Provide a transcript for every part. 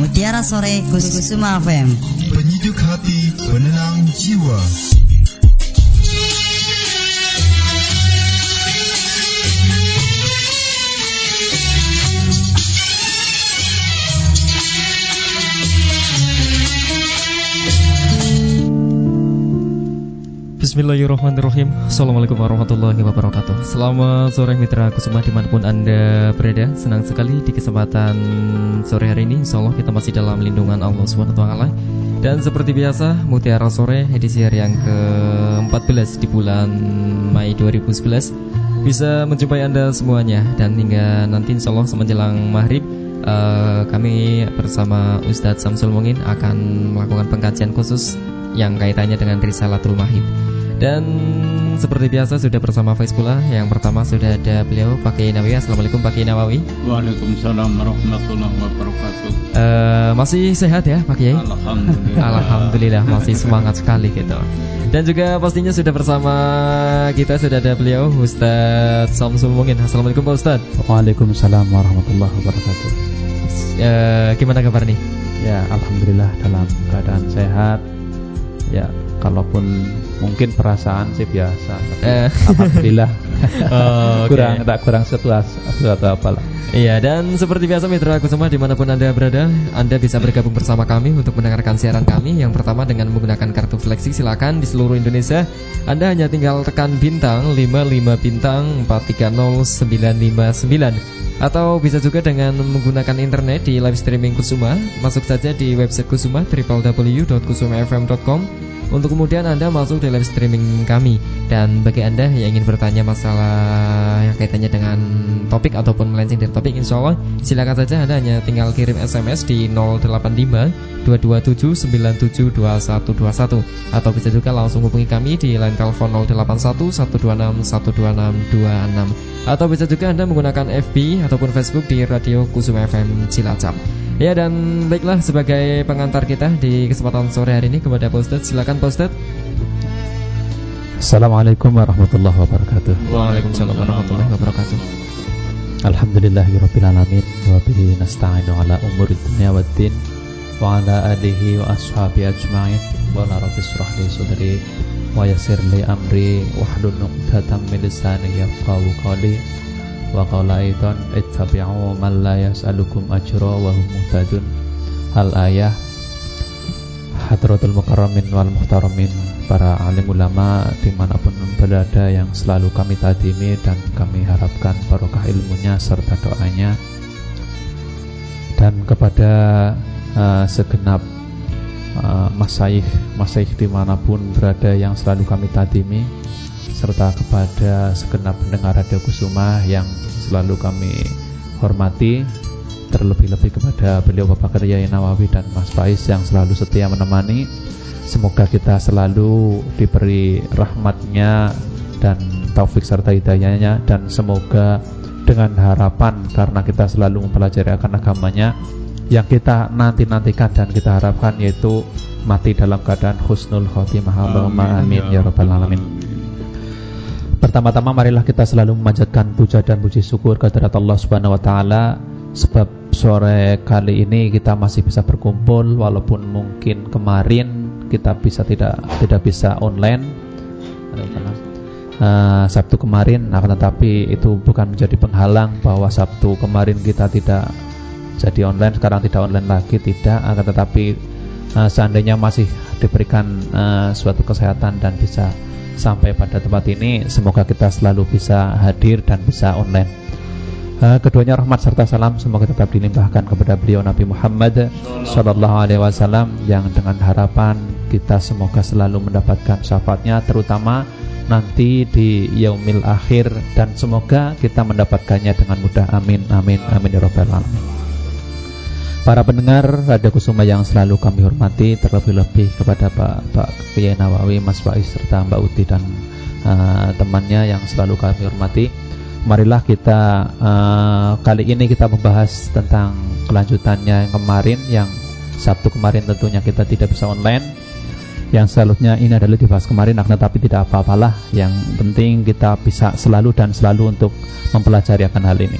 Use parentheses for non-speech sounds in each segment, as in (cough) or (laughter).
Mutiara Sore Gus Kusuma FM. Penyejuk hati, penenang jiwa. Bismillahirrahmanirrahim. Assalamualaikum warahmatullahi wabarakatuh. Selamat sore mitra kusuma di mana pun anda berada. Senang sekali di kesempatan sore hari ini. Insya Allah kita masih dalam lindungan Allah SWT Dan seperti biasa Mutiara Sore edisi hari yang ke-14 di bulan Mei 2011 Bisa menjumpai anda semuanya. Dan hingga nanti insya Allah semenjelang maghrib uh, Kami bersama Ustadz Samsul Mungin akan melakukan pengkajian khusus yang kaitannya dengan Risalatul Mahid. Dan seperti biasa sudah bersama Faiz pula. Yang pertama sudah ada beliau Pak Kiai Nawawi. Assalamualaikum Pak Kiai Nawawi. Waalaikumsalam warahmatullahi wabarakatuh. Uh, Masih sehat ya Pak Kiai? Alhamdulillah. Alhamdulillah masih semangat sekali gitu. Dan juga pastinya sudah bersama kita sudah ada beliau Ustadz Samsul Mungin. Assalamualaikum Pak Ustadz. Waalaikumsalam warahmatullahi wabarakatuh. Uh, Gimana kabar nih? Ya Alhamdulillah dalam keadaan sehat Ya kalaupun mungkin perasaan sih biasa tapi Eh. alhamdulillah. (laughs) Oh, (laughs) oke. kurang tak kurang sesuatu sesuatu apalah. Iya dan seperti biasa mitra aku semua di mana pun anda berada Anda bisa bergabung bersama kami untuk mendengarkan siaran kami. Yang pertama dengan menggunakan kartu fleksi silakan di seluruh Indonesia. Anda hanya tinggal tekan bintang 55 bintang 430959 Atau bisa juga dengan menggunakan internet di live streaming Kusuma. Masuk saja di website Kusuma www.kusumafm.com untuk kemudian Anda masuk di live streaming kami. Dan bagi Anda yang ingin bertanya masalah yang kaitannya dengan topik ataupun melenceng dari topik Insya Allah silakan saja. Anda hanya tinggal kirim SMS di 085 227 972121 Atau bisa juga langsung hubungi kami di line telepon 081 126 126 26 Atau bisa juga Anda menggunakan FB ataupun Facebook di Radio Kusuma FM Cilacap. Ya dan baiklah sebagai pengantar kita di kesempatan sore hari ini kepada Pak Ustadz Silakan Pak Ustadz Assalamualaikum warahmatullahi wabarakatuh. Waalaikumsalam warahmatullahi wabarakatuh. Alhamdulillahirrabbilalamin Wa bihi nasta'inu ala umuri dunia wa din Wa ala alihi wa ashabi ajma'in. Wa la rabbi surah li sudri Wa yasir li amri Wa hlul nuqdatam min lisani yafqahu qawli Wa qawla aidan ittabi'u man la yas'alukum ajra wa hum muhtadun. Al ayah Hadratul Mukarramin wal Muhtaramin Para alim ulama di mana pun berada yang selalu kami tadimi Dan kami harapkan barokah ilmunya serta doanya. Dan kepada uh, segenap uh, masaih Masaih di mana pun berada yang selalu kami tadimi Serta kepada segenap pendengar Radio Kusuma yang selalu kami hormati terlebih-lebih kepada beliau Bapak Kiai Nawawi dan Mas Faiz yang selalu setia menemani. Semoga kita selalu diberi rahmatnya dan taufik serta hidayahnya dan semoga dengan harapan karena kita selalu mempelajari akan agamanya yang kita nanti-nantikan dan kita harapkan yaitu mati dalam keadaan husnul khotimah Allahumma amin ya rabbal alamin. Pertama-tama marilah kita selalu memanjatkan puja dan puji syukur kehadirat Allah Subhanahu wa taala sebab sore kali ini kita masih bisa berkumpul walaupun mungkin kemarin kita bisa tidak tidak bisa online. Uh, Sabtu kemarin akan tetapi itu bukan menjadi penghalang bahwa Sabtu kemarin kita tidak jadi online sekarang tidak online lagi tidak. Akan tetapi uh, seandainya masih diberikan uh, suatu kesehatan dan bisa sampai pada tempat ini semoga kita selalu bisa hadir dan bisa online keduanya rahmat serta salam semoga tetap dilimpahkan kepada beliau Nabi Muhammad Sallallahu Alaihi Wasallam yang dengan harapan kita semoga selalu mendapatkan syafaatnya terutama nanti di yaumil akhir dan semoga kita mendapatkannya dengan mudah. Amin amin amin ya rabbal alamin. Para pendengar Radio Kusuma yang selalu kami hormati terlebih-lebih kepada Pak Pak Kiai Nawawi Mas Faiz serta Mbak Uti dan uh, temannya yang selalu kami hormati marilah kita uh, kali ini kita membahas tentang kelanjutannya yang kemarin yang Sabtu kemarin tentunya kita tidak bisa online. Yang selanjutnya ini adalah dibahas kemarin akan tetapi tidak apa-apalah. Yang penting kita bisa selalu dan selalu untuk mempelajari akan hal ini.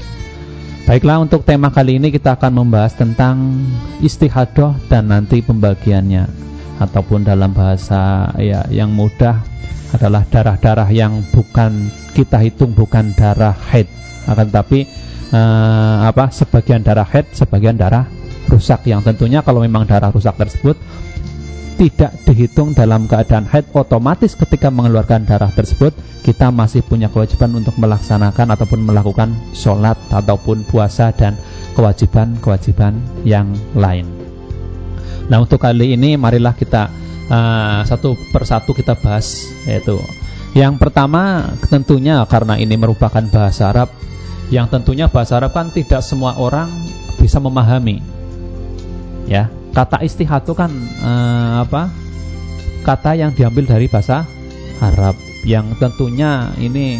Baiklah untuk tema kali ini kita akan membahas tentang istihadoh dan nanti pembagiannya ataupun dalam bahasa ya yang mudah adalah darah-darah yang bukan kita hitung bukan darah haid akan tetapi eh, apa sebagian darah haid sebagian darah rusak yang tentunya kalau memang darah rusak tersebut tidak dihitung dalam keadaan haid otomatis ketika mengeluarkan darah tersebut kita masih punya kewajiban untuk melaksanakan ataupun melakukan sholat ataupun puasa dan kewajiban-kewajiban yang lain. Nah untuk kali ini marilah kita uh, satu persatu kita bahas yaitu. Yang pertama tentunya karena ini merupakan bahasa Arab yang tentunya bahasa Arab kan tidak semua orang bisa memahami. Ya kata istihad itu kan uh, apa? Kata yang diambil dari bahasa Arab. Yang tentunya ini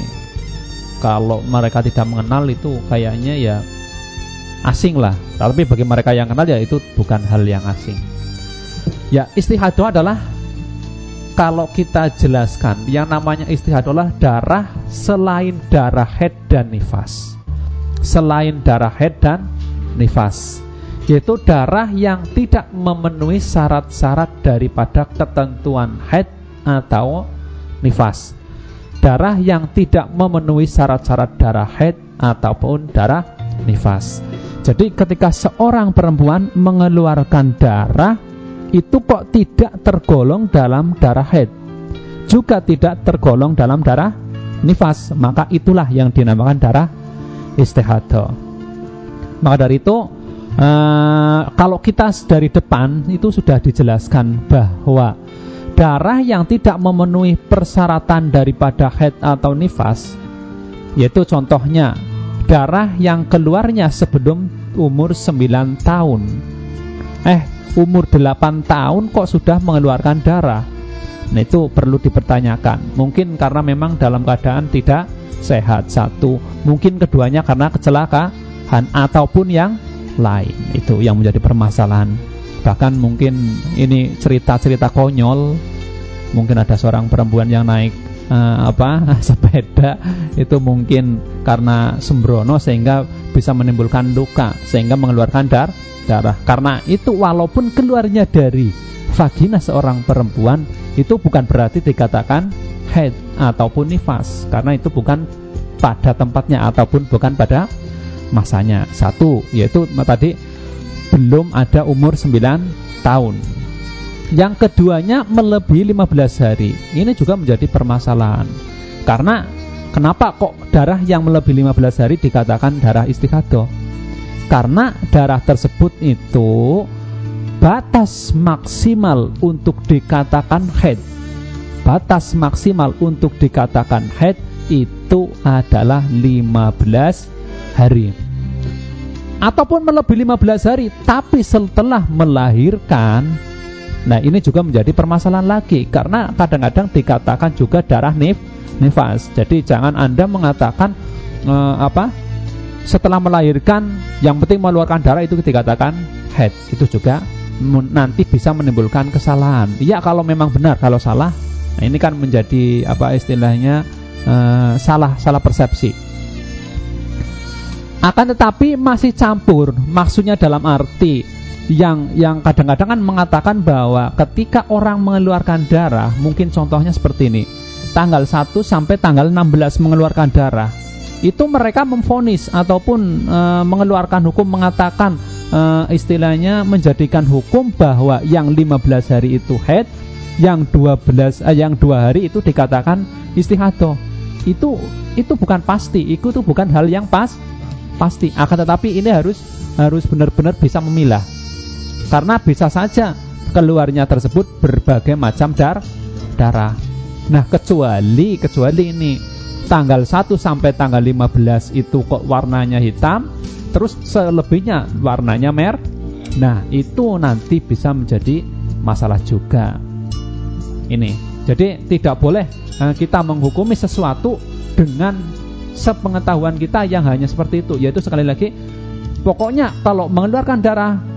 kalau mereka tidak mengenal itu kayaknya ya asing lah. Tapi bagi mereka yang kenal ya itu bukan hal yang asing ya istihadah adalah kalau kita jelaskan yang namanya istihadah adalah darah selain darah head dan nifas selain darah head dan nifas yaitu darah yang tidak memenuhi syarat-syarat daripada ketentuan haid atau nifas. Darah yang tidak memenuhi syarat-syarat darah haid ataupun darah nifas. Jadi ketika seorang perempuan mengeluarkan darah itu kok tidak tergolong dalam darah haid, juga tidak tergolong dalam darah nifas, maka itulah yang dinamakan darah istihadah. Maka dari itu Uh, kalau kita dari depan itu sudah dijelaskan bahwa darah yang tidak memenuhi persyaratan daripada head atau nifas yaitu contohnya darah yang keluarnya sebelum umur 9 tahun eh umur 8 tahun kok sudah mengeluarkan darah? Nah itu perlu dipertanyakan. Mungkin karena memang dalam keadaan tidak sehat satu. Mungkin keduanya karena kecelakaan ataupun yang lain. Itu yang menjadi permasalahan. Bahkan mungkin ini cerita-cerita konyol. Mungkin ada seorang perempuan yang naik uh, apa (laughs) sepeda itu mungkin karena sembrono sehingga bisa menimbulkan luka sehingga mengeluarkan dar darah karena itu walaupun keluarnya dari vagina seorang perempuan itu bukan berarti dikatakan head ataupun nifas karena itu bukan pada tempatnya ataupun bukan pada masanya. Satu, yaitu tadi belum ada umur 9 tahun. Yang keduanya melebihi 15 hari. Ini juga menjadi permasalahan. Karena kenapa kok darah yang melebihi 15 hari dikatakan darah istihadah? Karena darah tersebut itu batas maksimal untuk dikatakan head. Batas maksimal untuk dikatakan head itu adalah 15 hari ataupun melebihi 15 hari tapi setelah melahirkan nah ini juga menjadi permasalahan lagi karena kadang-kadang dikatakan juga darah nif nifas. Jadi jangan anda mengatakan eh, apa setelah melahirkan yang penting mengeluarkan darah itu dikatakan head. Itu juga nanti bisa menimbulkan kesalahan. Ya kalau memang benar kalau salah nah ini kan menjadi apa istilahnya eh, salah salah persepsi. Akan tetapi masih campur maksudnya dalam arti yang yang kadang-kadang kan mengatakan bahwa ketika orang mengeluarkan darah mungkin contohnya seperti ini. Tanggal 1 sampai tanggal 16 mengeluarkan darah. Itu mereka memfonis ataupun e, mengeluarkan hukum mengatakan e, istilahnya menjadikan hukum bahwa yang 15 hari itu head yang 12 eh, yang dua hari itu dikatakan istihadah itu itu bukan pasti. Itu tuh bukan hal yang pas pasti. Akan tetapi ini harus harus benar-benar bisa memilah karena bisa saja keluarnya tersebut berbagai macam dar darah. Nah kecuali kecuali ini tanggal 1 sampai tanggal 15 itu kok warnanya hitam terus selebihnya warnanya mer nah itu nanti bisa menjadi masalah juga. Ini jadi tidak boleh eh, kita menghukumi sesuatu dengan sepengetahuan kita yang hanya seperti itu yaitu sekali lagi pokoknya kalau mengeluarkan darah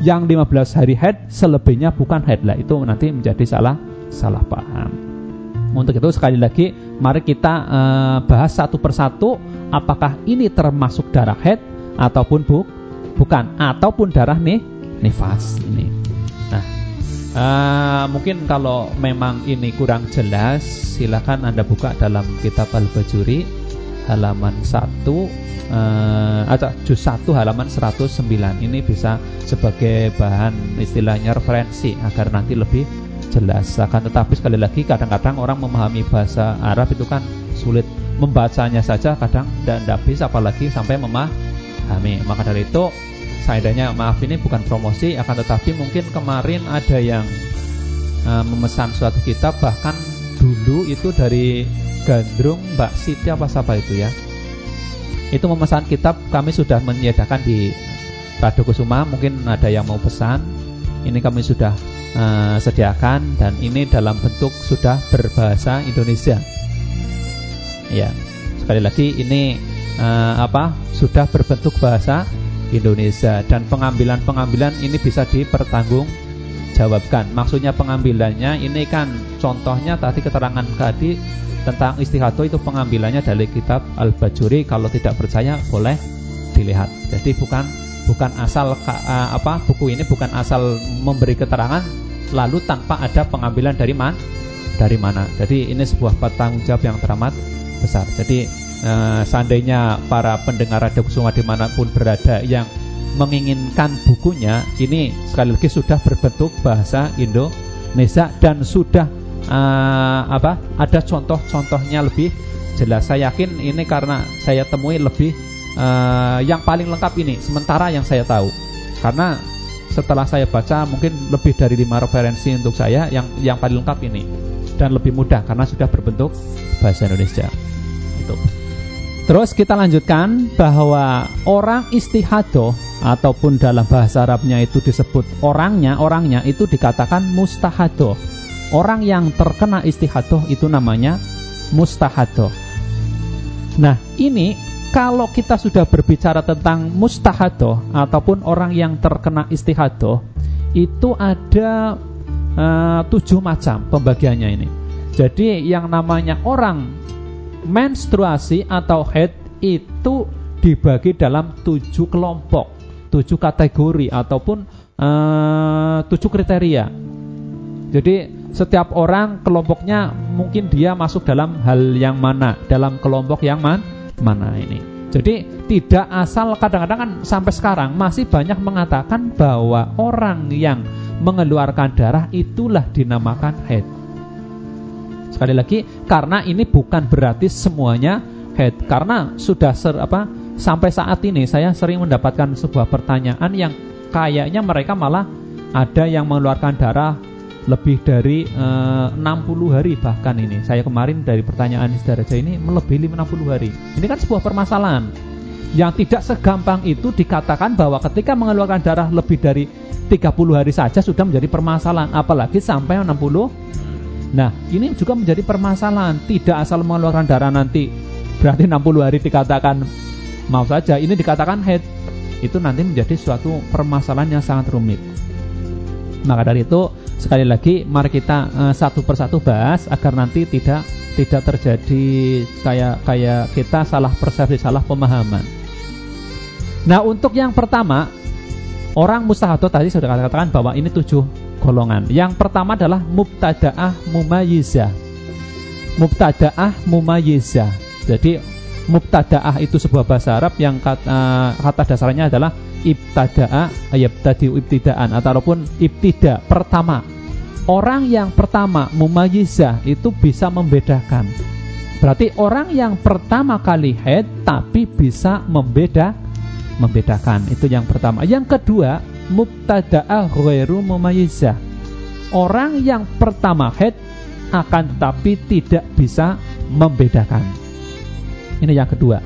yang 15 hari head selebihnya bukan head lah. Itu nanti menjadi salah salah paham. Untuk itu sekali lagi mari kita uh, bahas satu persatu apakah ini termasuk darah head ataupun bu bukan. Ataupun darah nih nifas ini. Nah, uh, mungkin kalau memang ini kurang jelas, silakan anda buka dalam kitab al-bajuri halaman 1 uh, atau juz 1 halaman 109 ini bisa sebagai bahan istilahnya referensi agar nanti lebih jelas. Akan tetapi sekali lagi kadang-kadang orang memahami bahasa Arab itu kan sulit membacanya saja kadang tidak bisa apalagi sampai memahami. Maka dari itu seandainya maaf ini bukan promosi akan tetapi mungkin kemarin ada yang uh, memesan suatu kitab bahkan dulu itu dari Gandrung Mbak Siti apa siapa itu ya? Itu memesan kitab kami sudah menyediakan di Rado Kusuma. Mungkin ada yang mau pesan. Ini kami sudah uh, sediakan dan ini dalam bentuk sudah berbahasa Indonesia. Ya sekali lagi ini uh, apa sudah berbentuk bahasa Indonesia dan pengambilan-pengambilan ini bisa dipertanggung jawabkan. Maksudnya pengambilannya ini kan contohnya tadi keterangan tadi tentang istihadah itu pengambilannya dari kitab Al-Bajuri kalau tidak percaya boleh dilihat. Jadi bukan bukan asal uh, apa buku ini bukan asal memberi keterangan lalu tanpa ada pengambilan dari mana dari mana. Jadi ini sebuah tanggung jawab yang teramat besar. Jadi uh, seandainya para pendengar Radio Kusuma di mana pun berada yang menginginkan bukunya ini sekali lagi sudah berbentuk bahasa Indonesia dan sudah uh, apa ada contoh-contohnya lebih jelas. Saya yakin ini karena saya temui lebih uh, yang paling lengkap ini sementara yang saya tahu. Karena setelah saya baca mungkin lebih dari lima referensi untuk saya yang yang paling lengkap ini. Dan lebih mudah karena sudah berbentuk bahasa Indonesia. Itu Terus kita lanjutkan bahwa orang istihadoh ataupun dalam bahasa Arabnya itu disebut orangnya, orangnya itu dikatakan mustahadoh. Orang yang terkena istihadoh itu namanya mustahadoh. Nah ini kalau kita sudah berbicara tentang mustahadoh ataupun orang yang terkena istihadoh itu ada uh, tujuh macam pembagiannya ini. Jadi yang namanya orang menstruasi atau head itu dibagi dalam tujuh kelompok, tujuh kategori ataupun uh, tujuh kriteria. Jadi setiap orang kelompoknya mungkin dia masuk dalam hal yang mana, dalam kelompok yang man, mana ini. Jadi tidak asal kadang-kadang kan sampai sekarang masih banyak mengatakan bahwa orang yang mengeluarkan darah itulah dinamakan head. Sekali lagi, karena ini bukan berarti semuanya head. Karena sudah ser, apa sampai saat ini saya sering mendapatkan sebuah pertanyaan yang kayaknya mereka malah ada yang mengeluarkan darah lebih dari eh, 60 hari bahkan ini. Saya kemarin dari pertanyaan saudara ini melebihi 60 hari. Ini kan sebuah permasalahan yang tidak segampang itu dikatakan bahwa ketika mengeluarkan darah lebih dari 30 hari saja sudah menjadi permasalahan apalagi sampai 60 Nah, ini juga menjadi permasalahan. Tidak asal mengeluarkan darah nanti berarti 60 hari dikatakan mau saja. Ini dikatakan head. Itu nanti menjadi suatu permasalahan yang sangat rumit. Maka dari itu, sekali lagi mari kita uh, satu persatu bahas agar nanti tidak tidak terjadi kayak kayak kita salah persepsi, salah pemahaman. Nah, untuk yang pertama, orang mustahadah tadi sudah katakan bahwa ini tujuh golongan. Yang pertama adalah mubtadaah mumayyizah. Mubtadaah mumayyizah. Jadi mubtadaah itu sebuah bahasa Arab yang kata, uh, kata dasarnya adalah ibtada'a yabtadi ibtidaan ataupun ibtida pertama. Orang yang pertama mumayyizah itu bisa membedakan. Berarti orang yang pertama kali head tapi bisa membeda membedakan. Itu yang pertama. Yang kedua, mubtada'a ghairu mumayyizah. Orang yang pertama head akan tetapi tidak bisa membedakan. Ini yang kedua.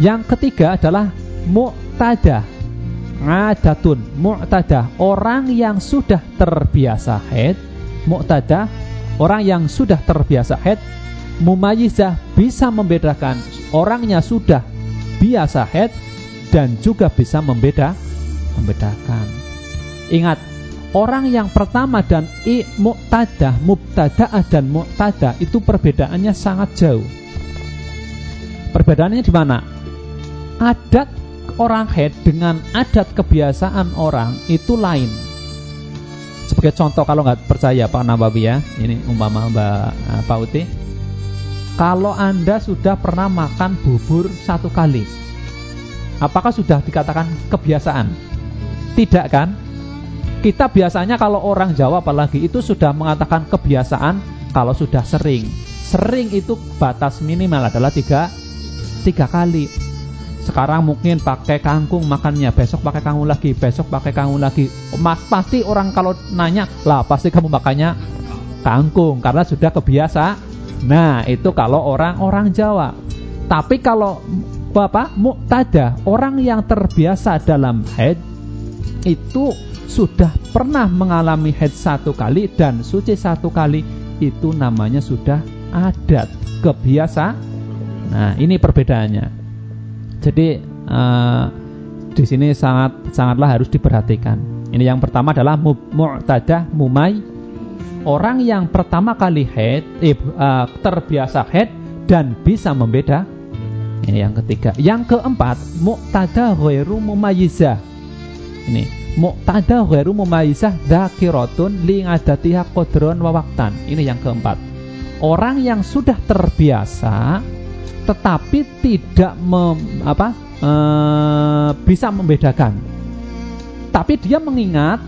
Yang ketiga adalah mu'tadah. Adatun, mu'tadah, orang yang sudah terbiasa head, mu'tadah, orang yang sudah terbiasa head, mumayyizah bisa membedakan orangnya sudah biasa head dan juga bisa membeda membedakan. Ingat, orang yang pertama dan i muqtadah, mubtadaah dan muqtadah itu perbedaannya sangat jauh. Perbedaannya di mana? Adat orang head dengan adat kebiasaan orang itu lain. Sebagai contoh kalau nggak percaya Pak Nabawi ya, ini umpama Mbak uh, Pak Uti. Kalau Anda sudah pernah makan bubur satu kali, apakah sudah dikatakan kebiasaan? Tidak kan? Kita biasanya kalau orang Jawa apalagi itu sudah mengatakan kebiasaan kalau sudah sering. Sering itu batas minimal adalah tiga, tiga kali. Sekarang mungkin pakai kangkung makannya, besok pakai kangkung lagi, besok pakai kangkung lagi. Mas pasti orang kalau nanya, lah pasti kamu makannya kangkung karena sudah kebiasa. Nah, itu kalau orang-orang Jawa. Tapi kalau Bapak muktada, orang yang terbiasa dalam head itu sudah pernah mengalami head satu kali dan suci satu kali itu namanya sudah adat kebiasa. Nah, ini perbedaannya. Jadi uh, di sini sangat sangatlah harus diperhatikan. Ini yang pertama adalah mu'tadah mumai orang yang pertama kali head eh, uh, terbiasa head dan bisa membeda. Ini yang ketiga. Yang keempat mu'tadah ghairu mumayyizah. Ini mu'tadah ghairu mumayyizah dzakiratun li ngadatiha qadron wa waqtan. Ini yang keempat. Orang yang sudah terbiasa tetapi tidak mem, apa, e, bisa membedakan. Tapi dia mengingat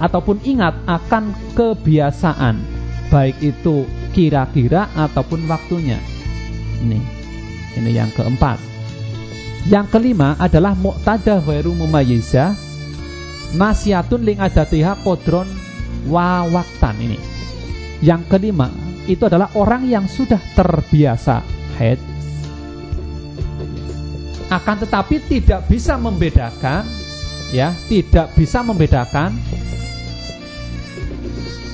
ataupun ingat akan kebiasaan, baik itu kira-kira ataupun waktunya. Ini, ini yang keempat. Yang kelima adalah muqtada ghairu mumayyizah nasiatun ling adatiha kodron wa waktan ini. Yang kelima itu adalah orang yang sudah terbiasa head akan tetapi tidak bisa membedakan ya, tidak bisa membedakan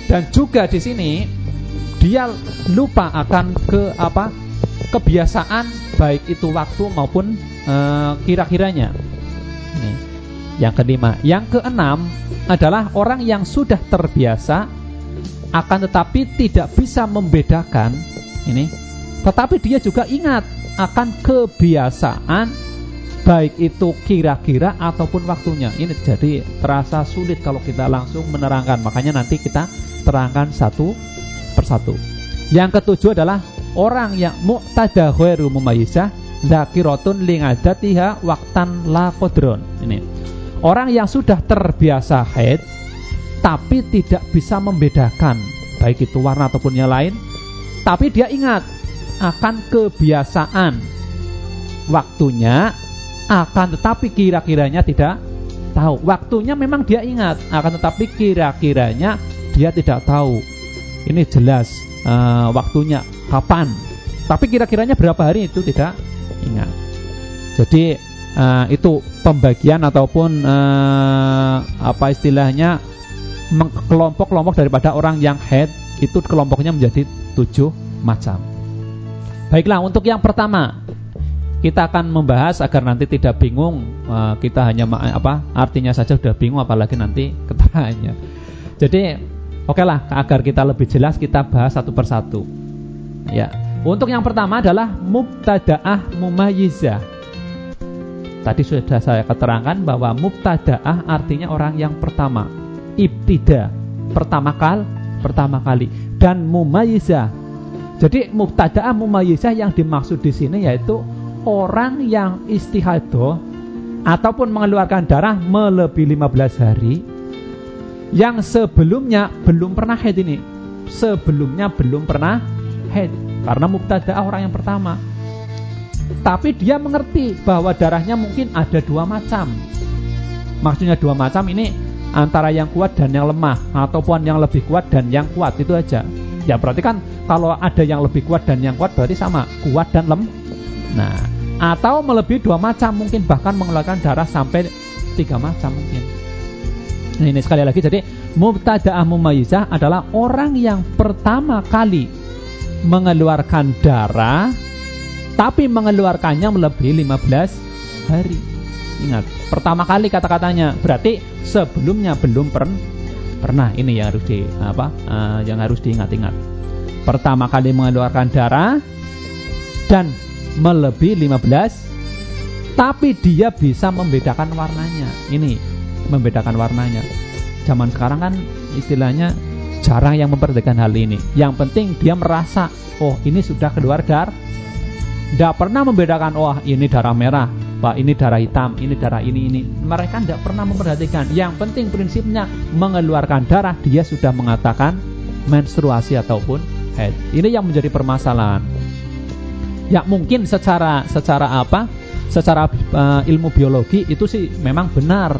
dan juga di sini dia lupa akan ke apa kebiasaan baik itu waktu maupun e, kira-kiranya. Yang kelima, yang keenam adalah orang yang sudah terbiasa akan tetapi tidak bisa membedakan ini, tetapi dia juga ingat akan kebiasaan baik itu kira-kira ataupun waktunya. Ini jadi terasa sulit kalau kita langsung menerangkan. Makanya nanti kita terangkan satu persatu. Yang ketujuh adalah orang yang muqtada ghairu mumayyizah zakiratun lingadatiha waktan la qadron. Ini. Orang yang sudah terbiasa haid tapi tidak bisa membedakan baik itu warna ataupun yang lain, tapi dia ingat akan kebiasaan waktunya akan tetapi kira-kiranya tidak tahu. Waktunya memang dia ingat, akan tetapi kira-kiranya dia tidak tahu. Ini jelas uh, waktunya kapan. Tapi kira-kiranya berapa hari itu tidak. Jadi uh, itu pembagian ataupun uh, apa istilahnya kelompok-kelompok daripada orang yang head itu kelompoknya menjadi tujuh macam. Baiklah untuk yang pertama kita akan membahas agar nanti tidak bingung uh, kita hanya apa artinya saja sudah bingung apalagi nanti keterangannya. Jadi oke okay lah agar kita lebih jelas kita bahas satu persatu. Ya untuk yang pertama adalah mubtadaah mumayyizah tadi sudah saya keterangkan bahwa mubtadaah artinya orang yang pertama. Ibtida pertama kali pertama kali. Dan mumayyizah. Jadi mubtadaah mumayyizah yang dimaksud di sini yaitu orang yang istihadah ataupun mengeluarkan darah melebihi 15 hari. Yang sebelumnya belum pernah head ini. Sebelumnya belum pernah head. Karena mubtada orang yang pertama tapi dia mengerti bahwa darahnya mungkin ada dua macam. Maksudnya dua macam ini antara yang kuat dan yang lemah ataupun yang lebih kuat dan yang kuat itu aja. Ya berarti kan kalau ada yang lebih kuat dan yang kuat berarti sama kuat dan lem. Nah atau melebihi dua macam mungkin bahkan mengeluarkan darah sampai tiga macam mungkin. Nah ini sekali lagi. Jadi mubtada'ah mumayyizah adalah orang yang pertama kali mengeluarkan darah tapi mengeluarkannya melebihi 15 hari ingat pertama kali kata-katanya berarti sebelumnya belum per pernah ini yang harus di apa uh, yang harus diingat-ingat pertama kali mengeluarkan darah dan melebihi 15 tapi dia bisa membedakan warnanya. Ini membedakan warnanya. Zaman sekarang kan istilahnya jarang yang memperhatikan hal ini. Yang penting dia merasa, oh ini sudah keluar dar. Tidak pernah membedakan, wah ini darah merah, Pak ini darah hitam, ini darah ini ini. Mereka tidak pernah memperhatikan. Yang penting prinsipnya mengeluarkan darah dia sudah mengatakan menstruasi ataupun head. Ini yang menjadi permasalahan. Ya mungkin secara secara apa? Secara uh, ilmu biologi itu sih memang benar.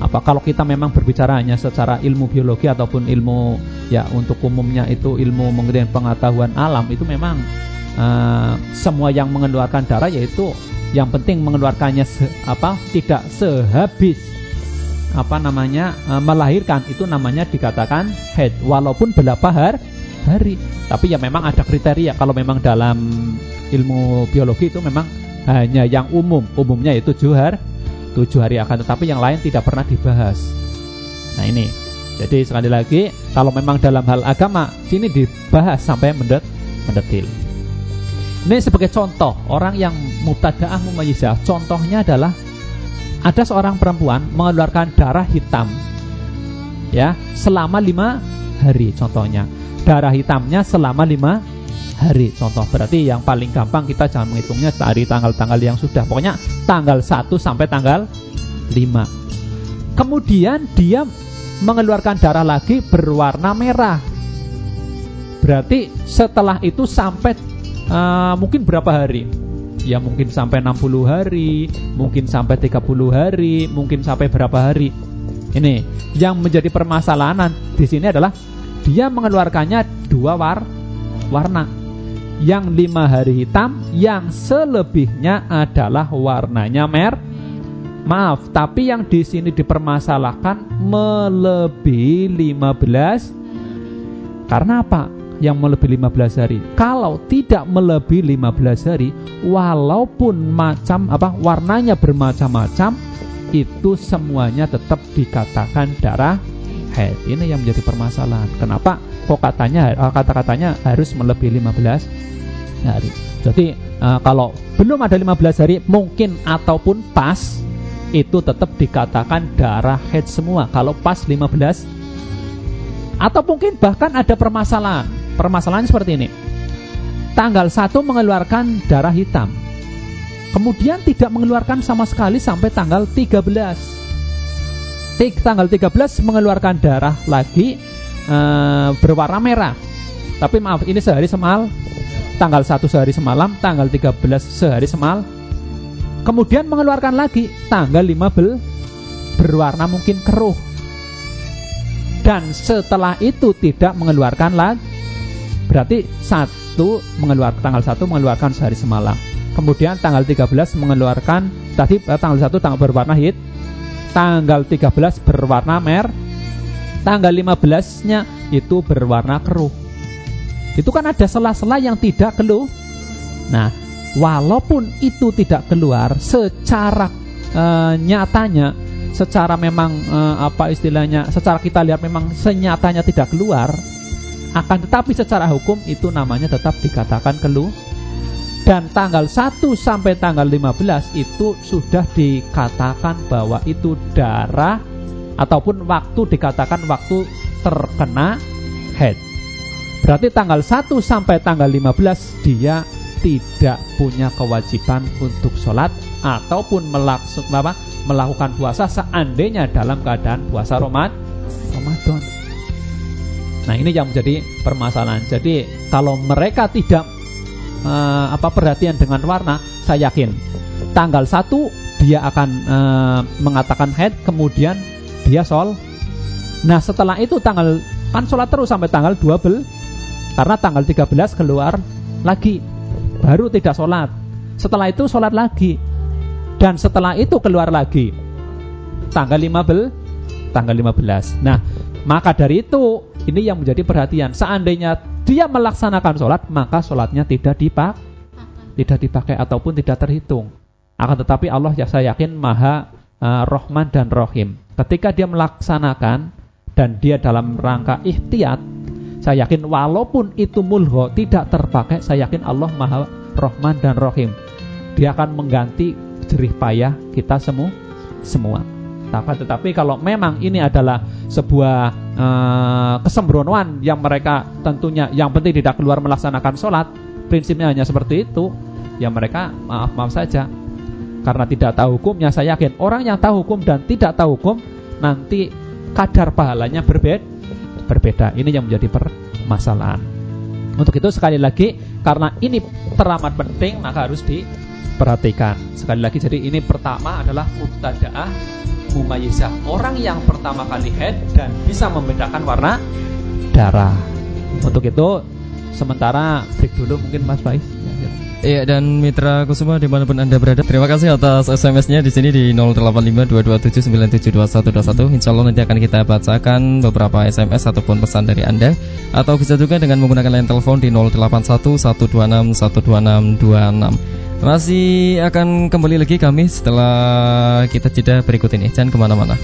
Apa kalau kita memang berbicara hanya secara ilmu biologi ataupun ilmu ya untuk umumnya itu ilmu mengenai pengetahuan alam itu memang uh, semua yang mengeluarkan darah yaitu yang penting mengeluarkannya se, apa tidak sehabis. Apa namanya uh, melahirkan. Itu namanya dikatakan head walaupun berapa hari hari. Tapi ya memang ada kriteria. Kalau memang dalam ilmu biologi itu memang hanya yang umum. Umumnya itu tujuh hari tujuh hari akan tetapi yang lain tidak pernah dibahas. Nah ini. Jadi sekali lagi kalau memang dalam hal agama sini dibahas sampai mendet mendetil ini sebagai contoh orang yang mubtadaah mumayyizah. Contohnya adalah ada seorang perempuan mengeluarkan darah hitam ya selama lima hari contohnya. Darah hitamnya selama lima hari contoh. Berarti yang paling gampang kita jangan menghitungnya dari tanggal-tanggal yang sudah. Pokoknya tanggal 1 sampai tanggal 5 kemudian dia mengeluarkan darah lagi berwarna merah. Berarti setelah itu sampai uh, mungkin berapa hari? Ya mungkin sampai 60 hari mungkin sampai 30 hari mungkin sampai berapa hari? Ini yang menjadi permasalahan di sini adalah dia mengeluarkannya dua war warna. Yang lima hari hitam yang selebihnya adalah warnanya mer maaf tapi yang di sini dipermasalahkan melebihi 15 karena apa yang melebihi 15 hari. Kalau tidak melebihi 15 hari, walaupun macam apa warnanya bermacam-macam, itu semuanya tetap dikatakan darah haid. Ini yang menjadi permasalahan. Kenapa kok katanya eh, kata-katanya harus melebihi 15 hari. Jadi uh, kalau belum ada 15 hari mungkin ataupun pas itu tetap dikatakan darah haid semua. Kalau pas 15 atau mungkin bahkan ada permasalahan Permasalahannya seperti ini. Tanggal 1 mengeluarkan darah hitam. Kemudian tidak mengeluarkan sama sekali sampai tanggal 13. Tik, tanggal 13 mengeluarkan darah lagi e, berwarna merah. Tapi maaf, ini sehari semal. Tanggal 1 sehari semalam, tanggal 13 sehari semal. Kemudian mengeluarkan lagi tanggal 15 berwarna mungkin keruh. Dan setelah itu tidak mengeluarkan lagi Berarti satu mengeluarkan tanggal satu mengeluarkan sehari semalam. Kemudian tanggal 13 mengeluarkan tadi eh, tanggal 1 tanggal berwarna hit. Tanggal 13 berwarna mer. Tanggal 15-nya itu berwarna keruh. Itu kan ada sela-sela yang tidak keluh. Nah, walaupun itu tidak keluar secara e, nyatanya secara memang e, apa istilahnya secara kita lihat memang senyatanya tidak keluar akan tetapi secara hukum itu namanya tetap dikatakan keluh dan tanggal 1 sampai tanggal 15 itu sudah dikatakan bahwa itu darah ataupun waktu dikatakan waktu terkena head. Berarti tanggal 1 sampai tanggal 15 dia tidak punya kewajiban untuk sholat ataupun melakukan puasa seandainya dalam keadaan puasa Ramadan. Nah, ini yang menjadi permasalahan. Jadi, kalau mereka tidak uh, apa perhatian dengan warna, saya yakin tanggal 1 dia akan uh, mengatakan head, kemudian dia sol. Nah, setelah itu tanggal kan sholat terus sampai tanggal 12 karena tanggal 13 keluar lagi baru tidak sholat setelah itu sholat lagi dan setelah itu keluar lagi tanggal 15 tanggal 15 nah maka dari itu ini yang menjadi perhatian. Seandainya dia melaksanakan sholat, maka sholatnya tidak dipak, tidak dipakai ataupun tidak terhitung. Akan tetapi Allah ya saya yakin maha uh, Rohman dan Rohim. Ketika dia melaksanakan dan dia dalam rangka ikhtiat, saya yakin walaupun itu mulho tidak terpakai, saya yakin Allah maha Rohman dan Rohim. dia akan mengganti jerih payah kita semua semua. Tapi, tetapi kalau memang ini adalah sebuah eh, kesembronoan yang mereka tentunya yang penting tidak keluar melaksanakan sholat, prinsipnya hanya seperti itu, ya mereka maaf maaf saja. Karena tidak tahu hukumnya, saya yakin orang yang tahu hukum dan tidak tahu hukum nanti kadar pahalanya berbeda. Berbeda. Ini yang menjadi permasalahan. Untuk itu sekali lagi karena ini teramat penting maka harus diperhatikan. Sekali lagi jadi ini pertama adalah mubtadaah mumayyizah. Orang yang pertama kali head dan bisa membedakan warna darah. Untuk itu sementara break dulu mungkin Mas Faiz. Ya, ya. Iya dan Mitra Kusuma di mana pun anda berada Terima kasih atas SMS-nya di sini di 085227972121 Insya Allah nanti akan kita bacakan beberapa SMS ataupun pesan dari anda Atau bisa juga dengan menggunakan line telepon di 0811261226 Masih akan kembali lagi kami setelah kita jeda berikut ini. Jangan ke mana-mana.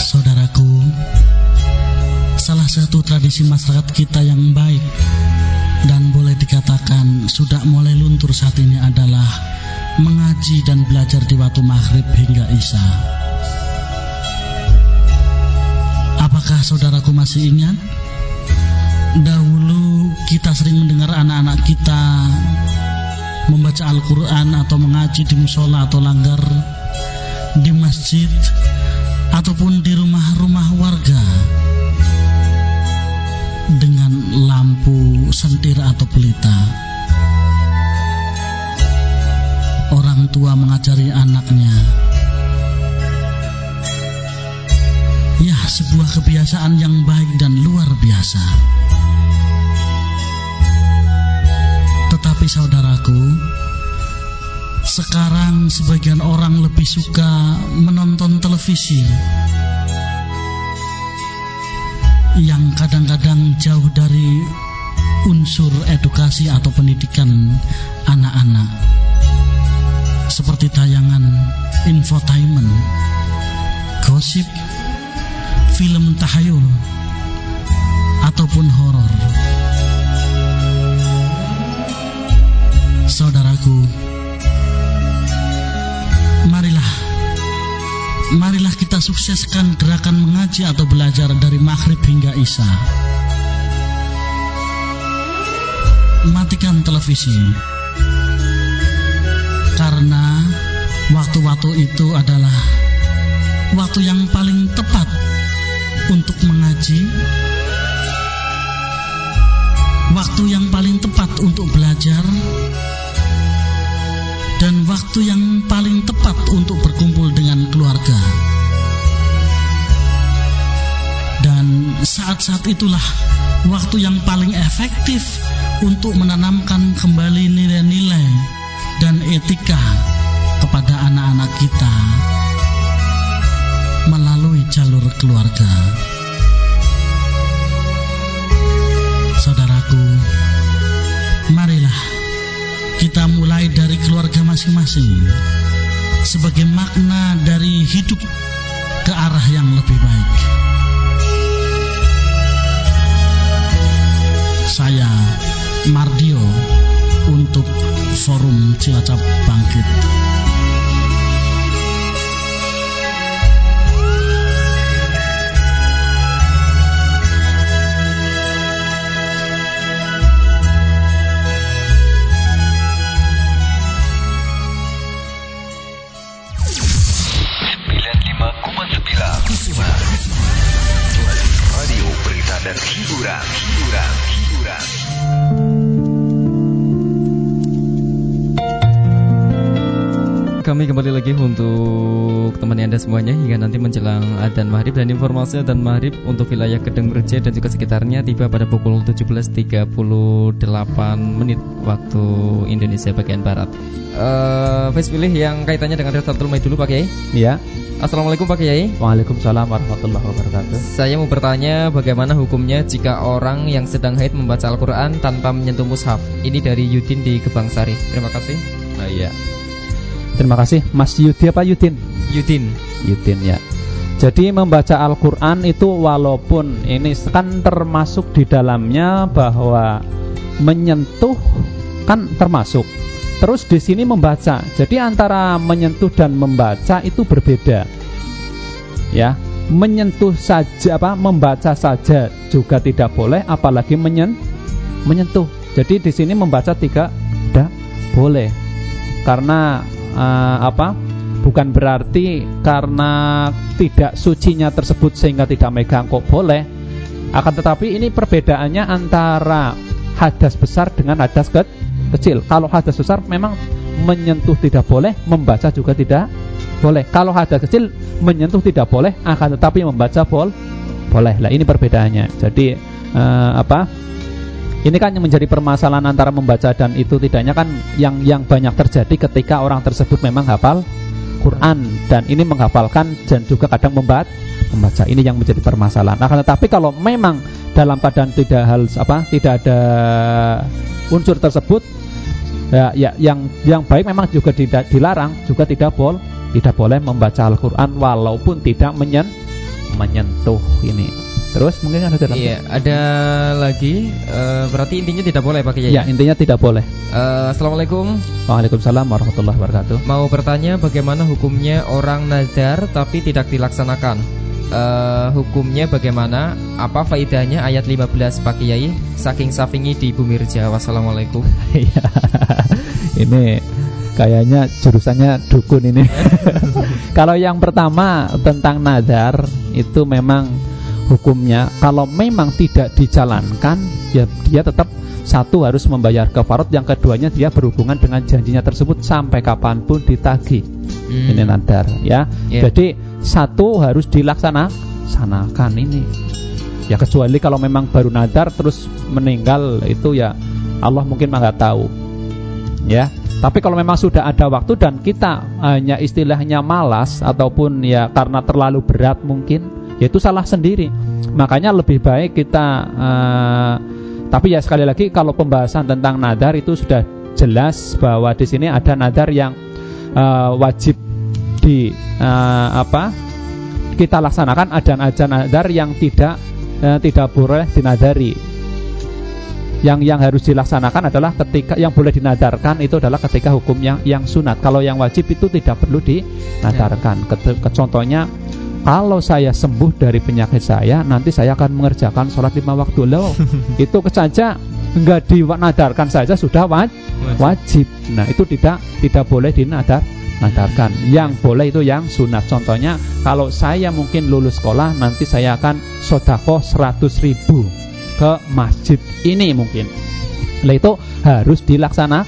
Saudaraku, salah satu tradisi masyarakat kita yang baik boleh dikatakan sudah mulai luntur saat ini adalah mengaji dan belajar di waktu maghrib hingga isya. Apakah saudaraku masih ingat? Dahulu kita sering mendengar anak-anak kita membaca Al-Quran atau mengaji di musola atau langgar di masjid ataupun di rumah-rumah warga lampu sentir atau pelita. Orang tua mengajari anaknya. Ya, sebuah kebiasaan yang baik dan luar biasa. Tetapi saudaraku, sekarang sebagian orang lebih suka menonton televisi yang kadang-kadang jauh dari unsur edukasi atau pendidikan anak-anak seperti tayangan infotainment, gosip, film tahayul ataupun horor. Saudaraku, marilah marilah kita sukseskan gerakan mengaji atau belajar dari maghrib hingga isya. Matikan televisi. Karena waktu-waktu itu adalah waktu yang paling tepat untuk mengaji. Waktu yang paling tepat untuk belajar dan waktu yang paling tepat untuk berkumpul dengan keluarga. Dan saat-saat itulah waktu yang paling efektif untuk menanamkan kembali nilai-nilai dan etika kepada anak-anak kita melalui jalur keluarga. Saudaraku, marilah kita mulai dari keluarga masing-masing sebagai makna dari hidup ke arah yang lebih baik. Saya Mardio untuk Forum Cilacap Bangkit. Berita dan Kami kembali lagi untuk teman Anda semuanya hingga nanti menjelang adzan maghrib dan informasi adzan maghrib untuk wilayah Kedeng Merje dan juga sekitarnya tiba pada pukul 17.38 menit waktu Indonesia bagian barat. Eh, Face pilih yang kaitannya dengan Risatul Maid dulu Pak Kiai. Ya. Assalamualaikum Pak Kiai. Waalaikumsalam warahmatullahi wabarakatuh. Saya mau bertanya bagaimana hukumnya jika orang yang sedang haid membaca Al-Quran tanpa menyentuh mushaf. Ini dari Yudin di Gebang Sari. Terima kasih. Iya. Terima kasih Mas Yudi apa Yudin? Yudin. Yudin ya. Jadi membaca Al-Qur'an itu walaupun ini kan termasuk di dalamnya bahwa menyentuh kan termasuk. Terus di sini membaca. Jadi antara menyentuh dan membaca itu berbeda. Ya, menyentuh saja apa membaca saja juga tidak boleh apalagi menyen menyentuh. Jadi di sini membaca tidak tidak boleh. Karena eh, apa? bukan berarti karena tidak sucinya tersebut sehingga tidak megang kok boleh. Akan tetapi ini perbedaannya antara hadas besar dengan hadas ke kecil. Kalau hadas besar memang menyentuh tidak boleh membaca juga tidak boleh. Kalau hadas kecil menyentuh tidak boleh akan tetapi membaca bol boleh. Lah ini perbedaannya. Jadi eh, apa ini kan yang menjadi permasalahan antara membaca dan itu tidaknya kan yang yang banyak terjadi ketika orang tersebut memang hafal Quran dan ini menghafalkan dan juga kadang membaca membaca ini yang menjadi permasalahan. Nah, tetapi kalau memang dalam keadaan tidak hal apa tidak ada unsur tersebut ya, ya yang yang baik memang juga tidak dilarang juga tidak boleh tidak boleh membaca Al-Qur'an walaupun tidak menyen, menyentuh ini. Terus mungkin ada dalam Iya, ada lagi. eh, berarti intinya tidak boleh Pak Kiai. Ya, intinya tidak boleh. Eh, Assalamualaikum. Waalaikumsalam warahmatullahi wabarakatuh. Mau bertanya bagaimana hukumnya orang nazar tapi tidak dilaksanakan? Eh, hukumnya bagaimana? Apa faedahnya ayat 15 Pak Kiai? Saking safingi di bumi reja. Wassalamualaikum. (laughs) Iya. ini kayaknya jurusannya dukun ini. (laughs) kalau yang pertama tentang nadar itu memang hukumnya. Kalau memang tidak dijalankan ya dia tetap satu harus membayar kafarat yang keduanya dia berhubungan dengan janjinya tersebut sampai kapan pun ditagih. Hmm. ini nadar ya. Iya. jadi satu harus dilaksanakan ini. Ya kecuali kalau memang baru nadar terus meninggal itu ya Allah mungkin nggak tahu. Ya tapi kalau memang sudah ada waktu dan kita hanya istilahnya malas ataupun ya karena terlalu berat mungkin ya itu salah sendiri makanya lebih baik kita eh, tapi ya sekali lagi kalau pembahasan tentang nadar itu sudah jelas bahwa di sini ada nadar yang eh, wajib di eh, apa kita laksanakan ada ada nadar yang tidak eh, tidak boleh dinadari yang yang harus dilaksanakan adalah ketika yang boleh dinadarkan itu adalah ketika hukum yang yang sunat. Kalau yang wajib itu tidak perlu dinadarkan. Ke, ke- contohnya kalau saya sembuh dari penyakit saya, nanti saya akan mengerjakan sholat lima waktu loh. (laughs) itu saja enggak dinadarkan saja sudah wa- wajib. Nah itu tidak tidak boleh dinadar nadarkan. Yang boleh itu yang sunat. Contohnya kalau saya mungkin lulus sekolah nanti saya akan sodako 100 ribu ke masjid ini mungkin. Lah itu harus dilaksana.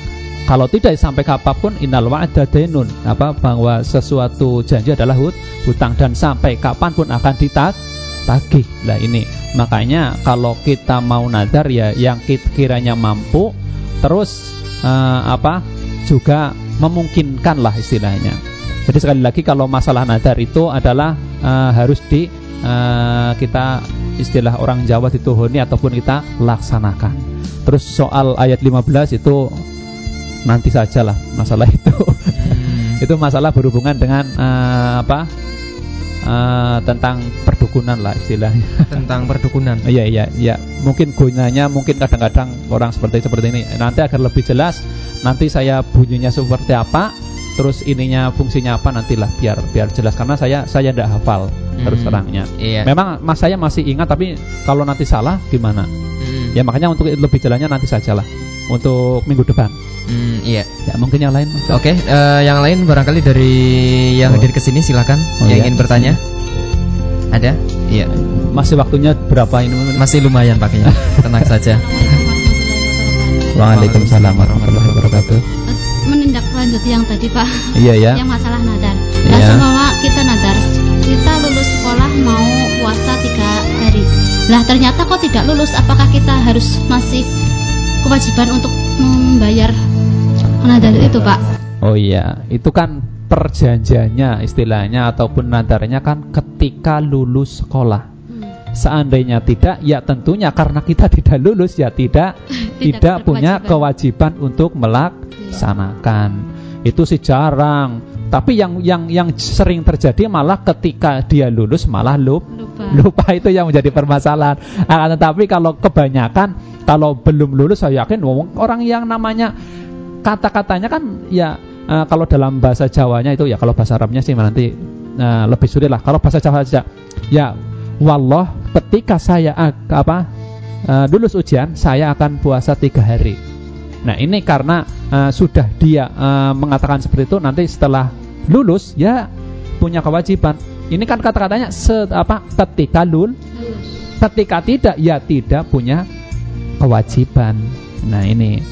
Kalau tidak sampai kapan pun innal wa'da dainun. Apa bahwa sesuatu janji adalah hut, hutang dan sampai kapan pun akan ditagih. Lah ini makanya kalau kita mau nadar ya yang kiranya mampu terus eh, apa juga memungkinkan lah istilahnya. Jadi sekali lagi kalau masalah nadar itu adalah eh, harus di eh, kita istilah orang Jawa dituhuni ataupun kita laksanakan. Terus soal ayat 15 itu nanti sajalah masalah itu. (laughs) Hmm. itu masalah berhubungan dengan eh, apa? eh, tentang perdukunan lah istilahnya. (laughs) Tentang perdukunan. Iya iya iya. Mungkin gunanya mungkin kadang-kadang orang seperti seperti ini. Nanti agar lebih jelas nanti saya bunyinya seperti apa, terus ininya fungsinya apa nantilah biar biar jelas karena saya saya tidak hafal terus Hmm. terangnya. Iya. Memang mas saya masih ingat tapi kalau nanti salah gimana? Hmm. Ya makanya untuk lebih jelasnya nanti sajalah untuk minggu depan. Hmm, iya. Ya mungkin yang lain. Oke, eh, yang lain barangkali dari yang Oh. hadir ke sini silakan Oh, yang iya. ingin bertanya. Ada? Iya. Masih waktunya berapa ini? Masih lumayan pakainya. (laughs) Tenang saja. Waalaikumsalam warahmatullahi wabarakatuh. menindaklanjuti yang tadi Pak Iya ya. yang masalah nadar nah Iya. seumpama kita nadar kita lulus sekolah mau puasa tiga hari lah ternyata kok tidak lulus apakah kita harus masih kewajiban untuk membayar nadar itu Pak Oh iya, itu kan perjanjiannya istilahnya ataupun nadarnya kan ketika lulus sekolah. Seandainya tidak, ya tentunya karena kita (laughs) tidak lulus ya tidak (laughs) tidak punya kewajiban untuk melaksanakan. Itu sih jarang Tapi yang yang yang sering terjadi malah ketika dia lulus malah lup, Lupa. lupa (laughs) itu yang menjadi permasalahan. Akan tetapi kalau kebanyakan kalau belum lulus saya yakin orang yang namanya kata-katanya kan ya eh, kalau dalam bahasa Jawanya itu ya kalau bahasa Arabnya sih nanti eh, lebih sulit lah. Kalau bahasa Jawa saja ya wallah ketika saya apa eh, lulus ujian saya akan puasa tiga hari. Nah ini karena eh, sudah dia eh, mengatakan seperti itu nanti setelah lulus ya punya kewajiban. Ini kan kata-katanya se- apa ketika lul ketika tidak ya tidak punya kewajiban. Nah ini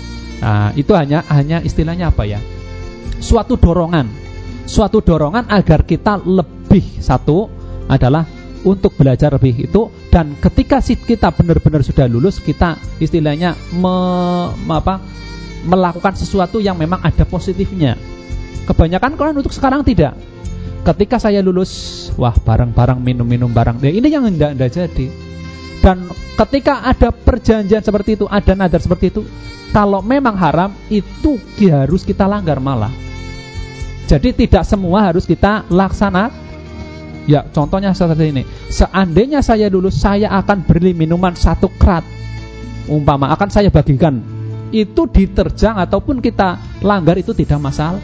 ah, itu hanya hanya istilahnya apa ya? Suatu dorongan, suatu dorongan agar kita lebih satu adalah untuk belajar lebih itu dan ketika kita benar-benar sudah lulus kita istilahnya me- apa melakukan sesuatu yang memang ada positifnya. Kebanyakan kalau untuk sekarang tidak. Ketika saya lulus, wah barang-barang minum-minum barang. Ya, ini yang tidak jadi. Dan ketika ada perjanjian seperti itu, ada nadar seperti itu, kalau memang haram itu harus kita langgar malah. Jadi tidak semua harus kita laksana. Ya, contohnya seperti ini. Seandainya saya lulus, saya akan beli minuman satu krat. Umpama akan saya bagikan. Itu diterjang ataupun kita langgar itu tidak masalah.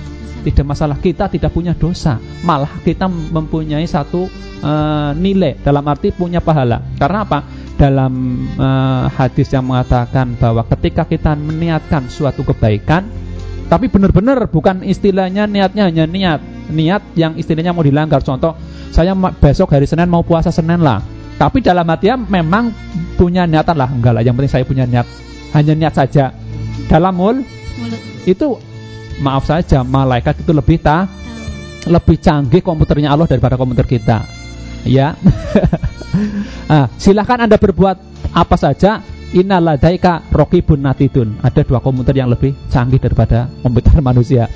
Tidak masalah kita tidak punya dosa, malah kita mempunyai satu eh, nilai dalam arti punya pahala. Karena apa? Dalam eh, hadis yang mengatakan bahwa ketika kita meniatkan suatu kebaikan, tapi benar-benar bukan istilahnya niatnya hanya niat, niat yang istilahnya mau dilanggar. Contoh, saya besok hari Senin mau puasa Senin lah. Tapi dalam hatinya memang punya niatan lah, enggak lah. Yang penting saya punya niat, hanya niat saja. Dalam mul Mulut. itu maaf saja malaikat itu lebih ta lebih canggih komputernya Allah daripada komputer kita. Ya. (laughs) ah, silahkan Anda berbuat apa saja. Innaladaika rokibun natidun. Ada dua komputer yang lebih canggih daripada komputer (laughs) manusia.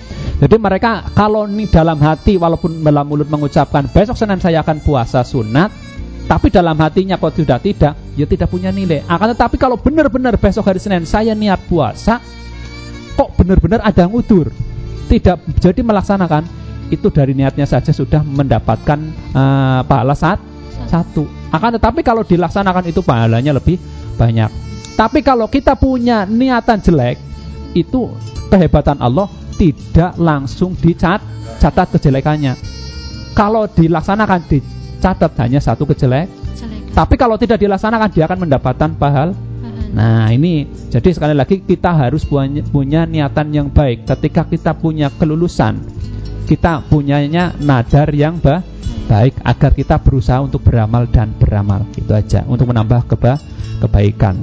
Jadi mereka kalau ini dalam hati walaupun dalam mulut mengucapkan besok Senin saya akan puasa sunat, tapi dalam hatinya kok sudah tidak, ya tidak punya nilai. Akan tetapi kalau benar-benar besok hari Senin saya niat puasa, kok benar-benar ada yang udur tidak jadi melaksanakan itu dari niatnya saja sudah mendapatkan eh, pahala saat satu. Akan tetapi kalau dilaksanakan itu pahalanya lebih banyak. Tapi kalau kita punya niatan jelek itu kehebatan Allah tidak langsung dicat catat kejelekannya kalau dilaksanakan dicatat hanya satu kejelek Jelek. tapi kalau tidak dilaksanakan dia akan mendapatkan Pahala. Nah ini jadi sekali lagi kita harus punya, punya niatan yang baik Ketika kita punya kelulusan Kita punyanya nadar yang ba- baik Agar kita berusaha untuk beramal dan beramal Itu aja untuk menambah keba kebaikan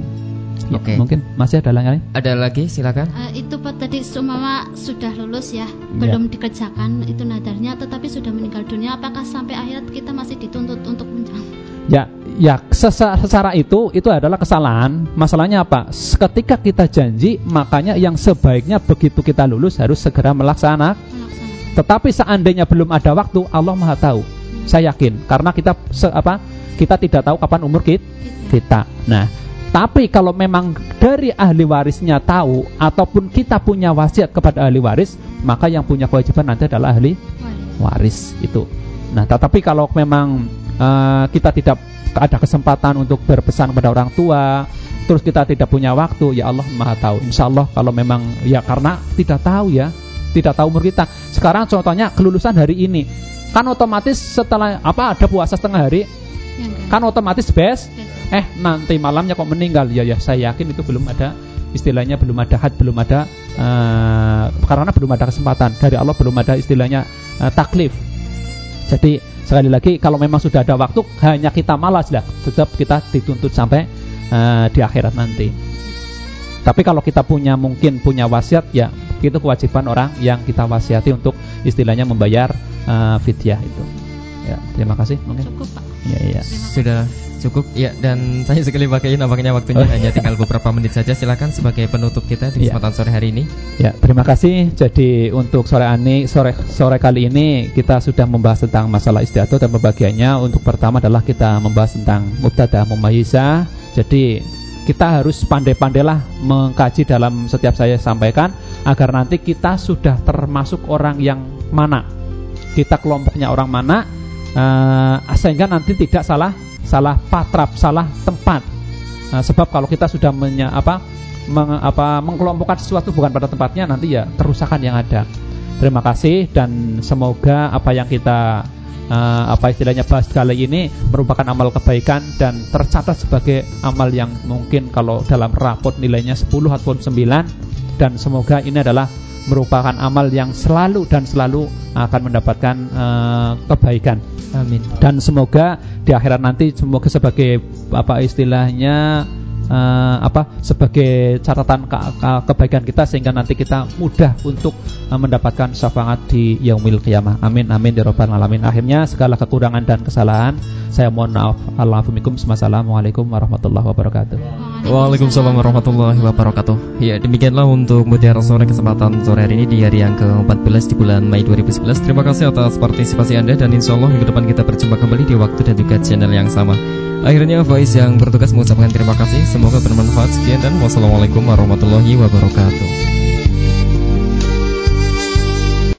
Ya, Oke. Mungkin masih ada lagi? Ada lagi silakan. Eh, itu Pak tadi sumama sudah lulus ya, belum dikerjakan itu nadarnya, tetapi sudah meninggal dunia. Apakah sampai akhirat kita masih dituntut untuk menjauh? Ya, ya secara itu itu adalah kesalahan. Masalahnya apa? Ketika kita janji, makanya yang sebaiknya begitu kita lulus harus segera melaksanakan. Tetapi seandainya belum ada waktu, Allah Maha tahu. Saya yakin karena kita se- apa? Kita tidak tahu kapan umur kit- kita. Nah, tapi kalau memang dari ahli warisnya tahu ataupun kita punya wasiat kepada ahli waris, maka yang punya kewajiban nanti adalah ahli Waris. itu. Nah, tetapi kalau memang eh, kita tidak ada kesempatan untuk berpesan kepada orang tua, terus kita tidak punya waktu, ya Allah Maha tahu. Insya Allah kalau memang ya karena tidak tahu ya, tidak tahu umur kita. Sekarang contohnya kelulusan hari ini, kan otomatis setelah apa ada puasa setengah hari, Ya enggak? kan otomatis bes, Besok. eh nanti malamnya kok meninggal, ya ya saya yakin itu belum ada istilahnya belum ada had belum ada eh, karena belum ada kesempatan. Dari Allah belum ada istilahnya eh, taklif. Jadi sekali lagi kalau memang sudah ada waktu hanya kita malas lah. Tetap kita dituntut sampai eh, di akhirat nanti. Tapi kalau kita punya mungkin punya wasiat ya itu kewajiban orang yang kita wasiati untuk istilahnya membayar eh, fidyah itu ya terima kasih mungkin Cukup Pak. ya ya Sudah cukup ya dan saya sekali pakai nampaknya waktunya Oh. hanya tinggal beberapa menit saja. Silakan sebagai penutup kita di Iya. kesempatan sore hari ini. Ya, terima kasih. Jadi untuk sore ini, sore sore kali ini kita sudah membahas tentang masalah istiadat dan pembagiannya. Untuk pertama adalah kita membahas tentang mubtada mumayyiza. Jadi kita harus pandai-pandailah mengkaji dalam setiap saya sampaikan agar nanti kita sudah termasuk orang yang mana kita kelompoknya orang mana eh, sehingga nanti tidak salah salah patrap, salah tempat. Nah, sebab kalau kita sudah menya, apa, meng, apa mengkelompokkan sesuatu bukan pada tempatnya nanti ya kerusakan yang ada. Terima kasih dan semoga apa yang kita uh, apa istilahnya bahas kali ini merupakan amal kebaikan dan tercatat sebagai amal yang mungkin kalau dalam rapot nilainya 10 ataupun 9 dan semoga ini adalah merupakan amal yang selalu dan selalu akan mendapatkan uh, kebaikan. Amin. Dan semoga di akhirat nanti semoga sebagai apa istilahnya uh, apa sebagai catatan ke, ke, kebaikan kita sehingga nanti kita mudah untuk uh, mendapatkan syafaat di yaumil qiyamah. Amin amin ya rabbal alamin. Akhirnya segala kekurangan dan kesalahan saya mohon maaf. Assalamualaikum Wassalamualaikum warahmatullahi wabarakatuh. Waalaikumsalam warahmatullahi wabarakatuh Ya demikianlah untuk Mutiara Sore kesempatan sore hari ini di hari yang ke-14 di bulan Mei 2011 Terima kasih atas partisipasi Anda dan insya Allah minggu depan kita berjumpa kembali di waktu dan juga channel yang sama Akhirnya Faiz yang bertugas mengucapkan terima kasih. Semoga bermanfaat. Sekian dan wassalamualaikum warahmatullahi wabarakatuh